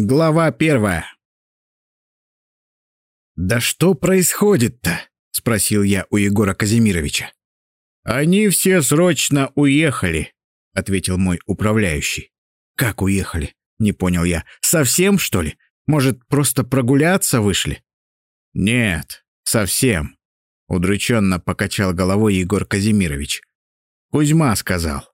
Глава первая. «Да что происходит-то?» — спросил я у Егора Казимировича. «Они все срочно уехали», — ответил мой управляющий. «Как уехали?» — не понял я. «Совсем, что ли? Может, просто прогуляться вышли?» «Нет, совсем», — удрученно покачал головой Егор Казимирович. «Кузьма сказал».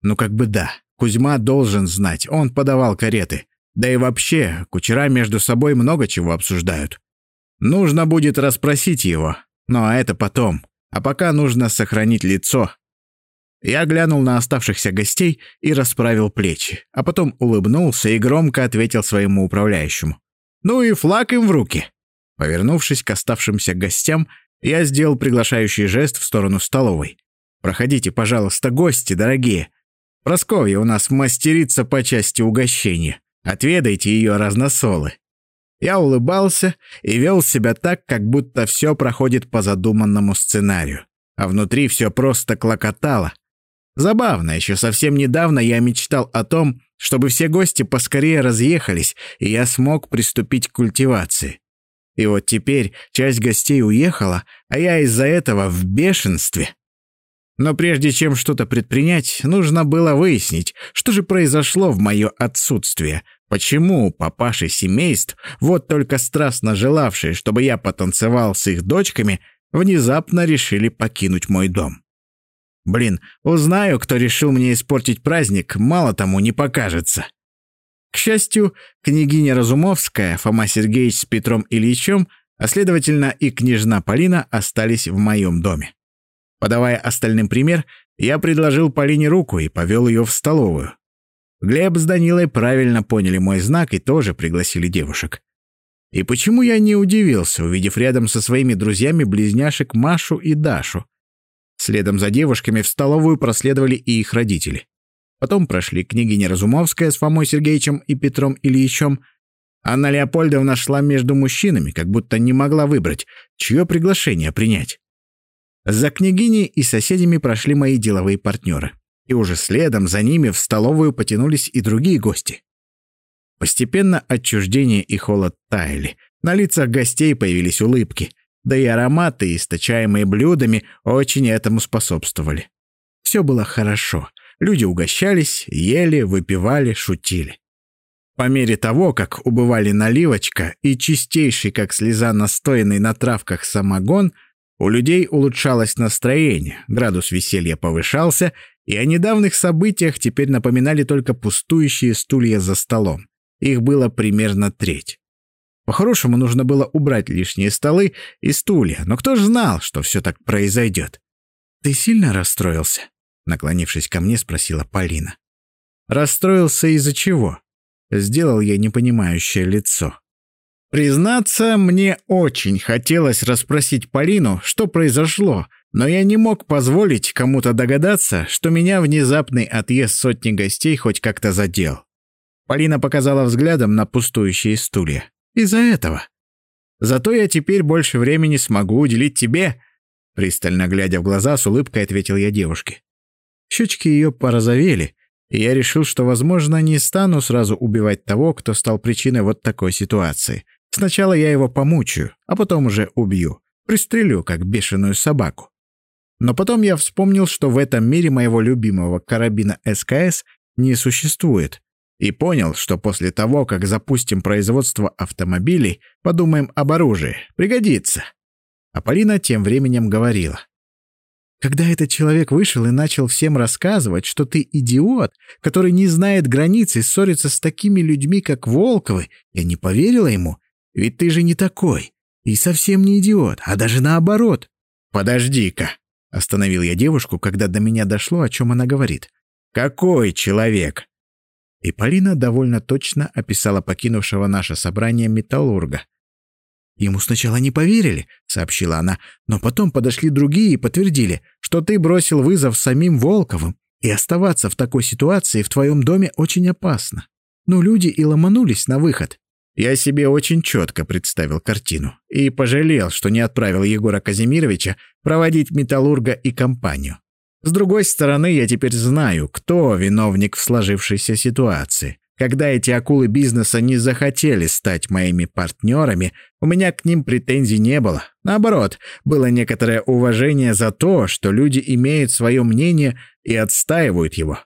«Ну, как бы да. Кузьма должен знать, он подавал кареты. Да и вообще, кучера между собой много чего обсуждают. Нужно будет расспросить его, но это потом. А пока нужно сохранить лицо. Я глянул на оставшихся гостей и расправил плечи, а потом улыбнулся и громко ответил своему управляющему. «Ну и флаг им в руки!» Повернувшись к оставшимся гостям, я сделал приглашающий жест в сторону столовой. «Проходите, пожалуйста, гости, дорогие. Просковья у нас мастерица по части угощения. Отведайте ее разносолы». Я улыбался и вел себя так, как будто все проходит по задуманному сценарию, а внутри все просто клокотало. Забавно, еще совсем недавно я мечтал о том, чтобы все гости поскорее разъехались, и я смог приступить к культивации. И вот теперь часть гостей уехала, а я из-за этого в бешенстве. Но прежде чем что-то предпринять, нужно было выяснить, что же произошло в мое отсутствие. Почему папаши семейств, вот только страстно желавшие, чтобы я потанцевал с их дочками, внезапно решили покинуть мой дом? Блин, узнаю, кто решил мне испортить праздник, мало тому не покажется. К счастью, княгиня Разумовская, Фома Сергеевич с Петром Ильичем, а следовательно и княжна Полина остались в моем доме. Подавая остальным пример, я предложил Полине руку и повел ее в столовую. Глеб с Данилой правильно поняли мой знак и тоже пригласили девушек. И почему я не удивился, увидев рядом со своими друзьями близняшек Машу и Дашу? Следом за девушками в столовую проследовали и их родители. Потом прошли княгиня Разумовская с Фомой Сергеевичем и Петром Ильичем. Анна Леопольдовна шла между мужчинами, как будто не могла выбрать, чье приглашение принять. За княгиней и соседями прошли мои деловые партнеры. И уже следом за ними в столовую потянулись и другие гости. Постепенно отчуждение и холод таяли. На лицах гостей появились улыбки. Да и ароматы, источаемые блюдами, очень этому способствовали. Все было хорошо. Люди угощались, ели, выпивали, шутили. По мере того, как убывали наливочка и чистейший, как слеза настоянный на травках самогон – у людей улучшалось настроение, градус веселья повышался, и о недавних событиях теперь напоминали только пустующие стулья за столом. Их было примерно треть. По-хорошему нужно было убрать лишние столы и стулья, но кто ж знал, что все так произойдет? «Ты сильно расстроился?» Наклонившись ко мне, спросила Полина. «Расстроился из-за чего?» Сделал я непонимающее лицо. Признаться, мне очень хотелось расспросить Полину, что произошло, но я не мог позволить кому-то догадаться, что меня внезапный отъезд сотни гостей хоть как-то задел. Полина показала взглядом на пустующие стулья. «Из-за этого. Зато я теперь больше времени смогу уделить тебе», пристально глядя в глаза, с улыбкой ответил я девушке. Щечки ее порозовели, и я решил, что, возможно, не стану сразу убивать того, кто стал причиной вот такой ситуации. Сначала я его помучаю, а потом уже убью. Пристрелю, как бешеную собаку. Но потом я вспомнил, что в этом мире моего любимого карабина СКС не существует. И понял, что после того, как запустим производство автомобилей, подумаем об оружии. Пригодится. А Полина тем временем говорила. Когда этот человек вышел и начал всем рассказывать, что ты идиот, который не знает границ и ссорится с такими людьми, как Волковы, я не поверила ему ведь ты же не такой. И совсем не идиот, а даже наоборот. Подожди-ка. Остановил я девушку, когда до меня дошло, о чем она говорит. Какой человек? И Полина довольно точно описала покинувшего наше собрание металлурга. «Ему сначала не поверили», — сообщила она, «но потом подошли другие и подтвердили, что ты бросил вызов самим Волковым, и оставаться в такой ситуации в твоем доме очень опасно. Но люди и ломанулись на выход. Я себе очень четко представил картину и пожалел, что не отправил Егора Казимировича проводить металлурга и компанию. С другой стороны, я теперь знаю, кто виновник в сложившейся ситуации. когда эти акулы бизнеса не захотели стать моими партнерами, у меня к ним претензий не было. Наоборот, было некоторое уважение за то, что люди имеют свое мнение и отстаивают его.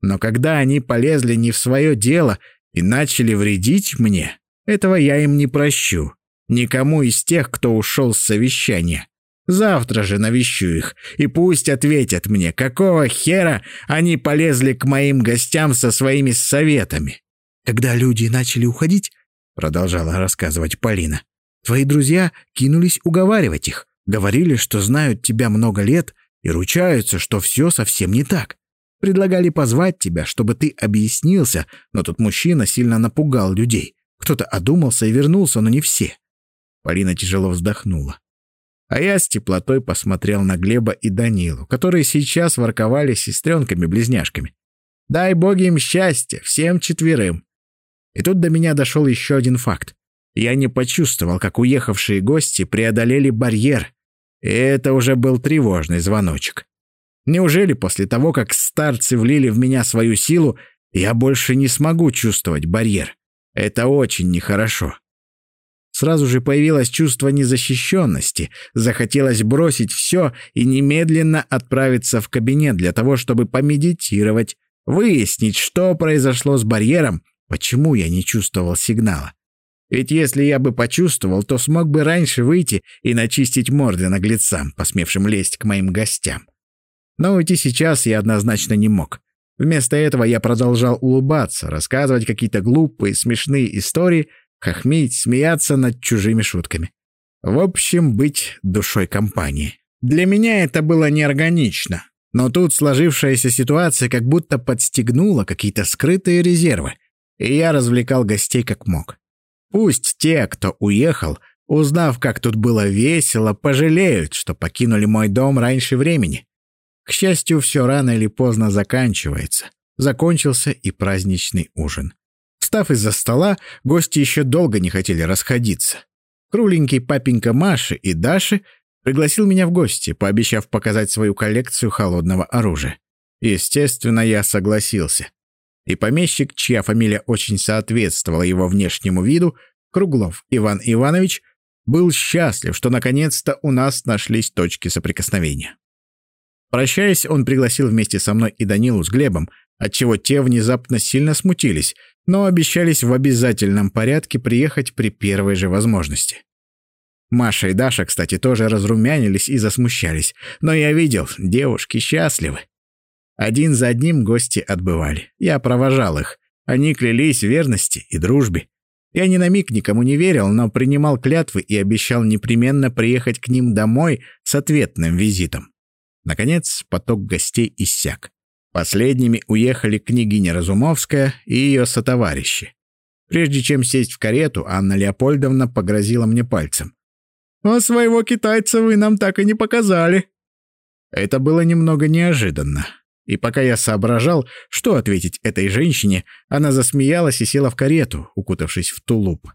Но когда они полезли не в свое дело и начали вредить мне, этого я им не прощу. Никому из тех, кто ушел с совещания. Завтра же навещу их, и пусть ответят мне, какого хера они полезли к моим гостям со своими советами. Когда люди начали уходить, продолжала рассказывать Полина, твои друзья кинулись уговаривать их, говорили, что знают тебя много лет и ручаются, что все совсем не так. Предлагали позвать тебя, чтобы ты объяснился, но тут мужчина сильно напугал людей. Кто-то одумался и вернулся, но не все. Полина тяжело вздохнула. А я с теплотой посмотрел на Глеба и Данилу, которые сейчас ворковали с сестренками-близняшками. Дай боги им счастья, всем четверым. И тут до меня дошел еще один факт. Я не почувствовал, как уехавшие гости преодолели барьер. И это уже был тревожный звоночек. Неужели после того, как старцы влили в меня свою силу, я больше не смогу чувствовать барьер? Это очень нехорошо. Сразу же появилось чувство незащищенности. Захотелось бросить все и немедленно отправиться в кабинет для того, чтобы помедитировать, выяснить, что произошло с барьером, почему я не чувствовал сигнала. Ведь если я бы почувствовал, то смог бы раньше выйти и начистить морды наглецам, посмевшим лезть к моим гостям. Но уйти сейчас я однозначно не мог. Вместо этого я продолжал улыбаться, рассказывать какие-то глупые, смешные истории, хохмить, смеяться над чужими шутками. В общем, быть душой компании. Для меня это было неорганично. Но тут сложившаяся ситуация как будто подстегнула какие-то скрытые резервы, и я развлекал гостей как мог. Пусть те, кто уехал, узнав, как тут было весело, пожалеют, что покинули мой дом раньше времени. К счастью, все рано или поздно заканчивается. Закончился и праздничный ужин. Встав из-за стола, гости еще долго не хотели расходиться. Кругленький папенька Маши и Даши пригласил меня в гости, пообещав показать свою коллекцию холодного оружия. Естественно, я согласился. И помещик, чья фамилия очень соответствовала его внешнему виду, Круглов Иван Иванович, был счастлив, что наконец-то у нас нашлись точки соприкосновения. Прощаясь, он пригласил вместе со мной и Данилу с Глебом, отчего те внезапно сильно смутились, но обещались в обязательном порядке приехать при первой же возможности. Маша и Даша, кстати, тоже разрумянились и засмущались, но я видел, девушки счастливы. Один за одним гости отбывали. Я провожал их. Они клялись верности и дружбе. Я ни на миг никому не верил, но принимал клятвы и обещал непременно приехать к ним домой с ответным визитом. Наконец, поток гостей иссяк. Последними уехали княгиня Разумовская и ее сотоварищи. Прежде чем сесть в карету, Анна Леопольдовна погрозила мне пальцем. «А своего китайца вы нам так и не показали». Это было немного неожиданно. И пока я соображал, что ответить этой женщине, она засмеялась и села в карету, укутавшись в тулуп.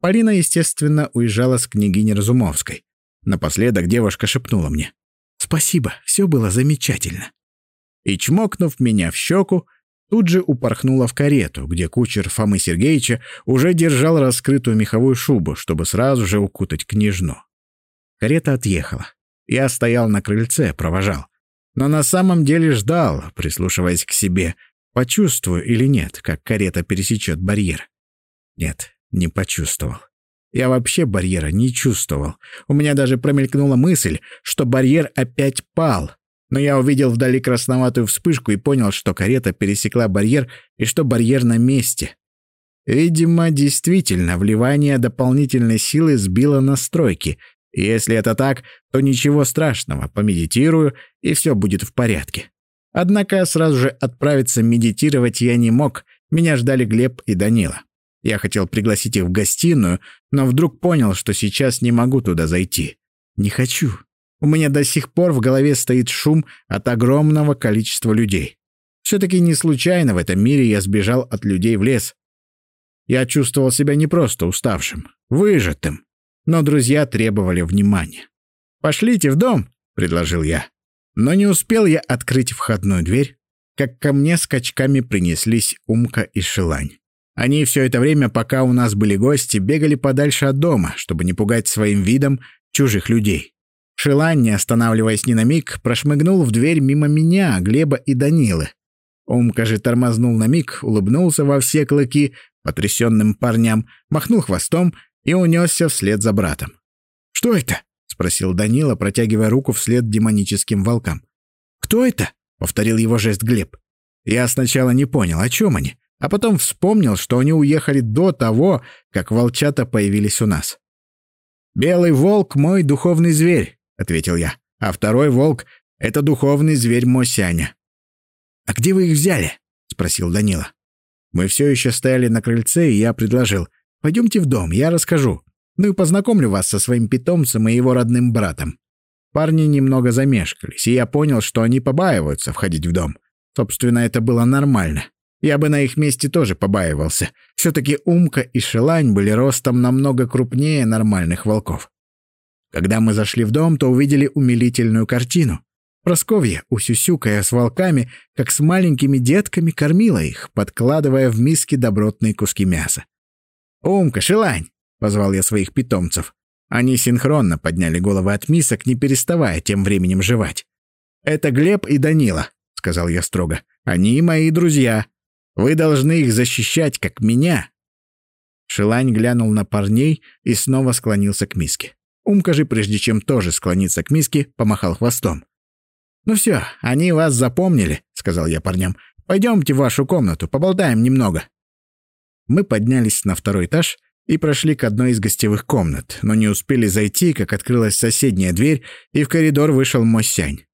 Полина, естественно, уезжала с княгиней Разумовской. Напоследок девушка шепнула мне. «Спасибо, все было замечательно» и, чмокнув меня в щеку, тут же упорхнула в карету, где кучер Фомы Сергеевича уже держал раскрытую меховую шубу, чтобы сразу же укутать княжну. Карета отъехала. Я стоял на крыльце, провожал. Но на самом деле ждал, прислушиваясь к себе, почувствую или нет, как карета пересечет барьер. Нет, не почувствовал. Я вообще барьера не чувствовал. У меня даже промелькнула мысль, что барьер опять пал, но я увидел вдали красноватую вспышку и понял, что карета пересекла барьер и что барьер на месте. Видимо, действительно, вливание дополнительной силы сбило настройки. Если это так, то ничего страшного, помедитирую, и все будет в порядке. Однако сразу же отправиться медитировать я не мог, меня ждали Глеб и Данила. Я хотел пригласить их в гостиную, но вдруг понял, что сейчас не могу туда зайти. Не хочу. У меня до сих пор в голове стоит шум от огромного количества людей. Все-таки не случайно в этом мире я сбежал от людей в лес. Я чувствовал себя не просто уставшим, выжатым, но друзья требовали внимания. «Пошлите в дом», — предложил я. Но не успел я открыть входную дверь, как ко мне скачками принеслись Умка и Шилань. Они все это время, пока у нас были гости, бегали подальше от дома, чтобы не пугать своим видом чужих людей. Шилань, не останавливаясь ни на миг, прошмыгнул в дверь мимо меня, Глеба и Данилы. Умка же тормознул на миг, улыбнулся во все клыки потрясенным парням, махнул хвостом и унесся вслед за братом. «Что это?» — спросил Данила, протягивая руку вслед демоническим волкам. «Кто это?» — повторил его жест Глеб. Я сначала не понял, о чем они, а потом вспомнил, что они уехали до того, как волчата появились у нас. «Белый волк — мой духовный зверь», — ответил я, «а второй волк — это духовный зверь Мосяня». «А где вы их взяли?» — спросил Данила. Мы все еще стояли на крыльце, и я предложил, «Пойдемте в дом, я расскажу. Ну и познакомлю вас со своим питомцем и его родным братом». Парни немного замешкались, и я понял, что они побаиваются входить в дом. Собственно, это было нормально. Я бы на их месте тоже побаивался. Все-таки Умка и Шелань были ростом намного крупнее нормальных волков. Когда мы зашли в дом, то увидели умилительную картину. Просковья, усюсюкая с волками, как с маленькими детками, кормила их, подкладывая в миски добротные куски мяса. «Умка, Шелань!» — позвал я своих питомцев. Они синхронно подняли головы от мисок, не переставая тем временем жевать. «Это Глеб и Данила», — сказал я строго. «Они мои друзья. Вы должны их защищать, как меня». Шилань глянул на парней и снова склонился к миске. Умка же, прежде чем тоже склониться к миске, помахал хвостом. «Ну все, они вас запомнили», — сказал я парням. «Пойдемте в вашу комнату, поболтаем немного». Мы поднялись на второй этаж и прошли к одной из гостевых комнат, но не успели зайти, как открылась соседняя дверь, и в коридор вышел Мосянь.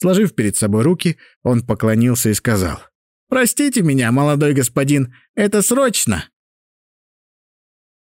Сложив перед собой руки, он поклонился и сказал. «Простите меня, молодой господин, это срочно!»